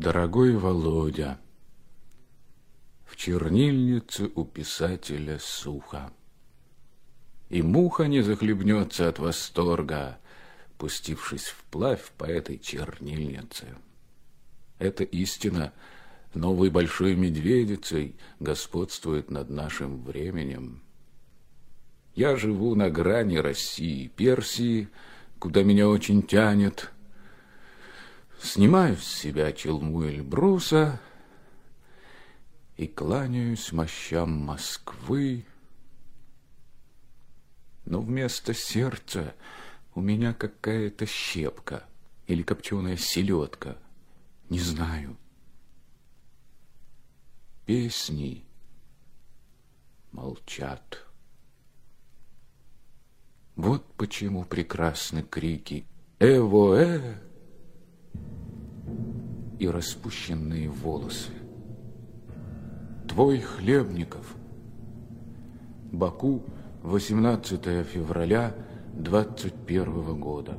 Дорогой Володя, в чернильнице у писателя сухо. И муха не захлебнется от восторга, пустившись вплавь по этой чернильнице. Это истина новой большой медведицей господствует над нашим временем. Я живу на грани России, Персии, куда меня очень тянет. Снимаю с себя челму Эльбруса и кланяюсь мощам Москвы. Но вместо сердца у меня какая-то щепка или копченая селедка. Не знаю. Песни молчат. Вот почему прекрасны крики «Эво-э!» И распущенные волосы. Твой Хлебников. Баку, 18 февраля 21 года.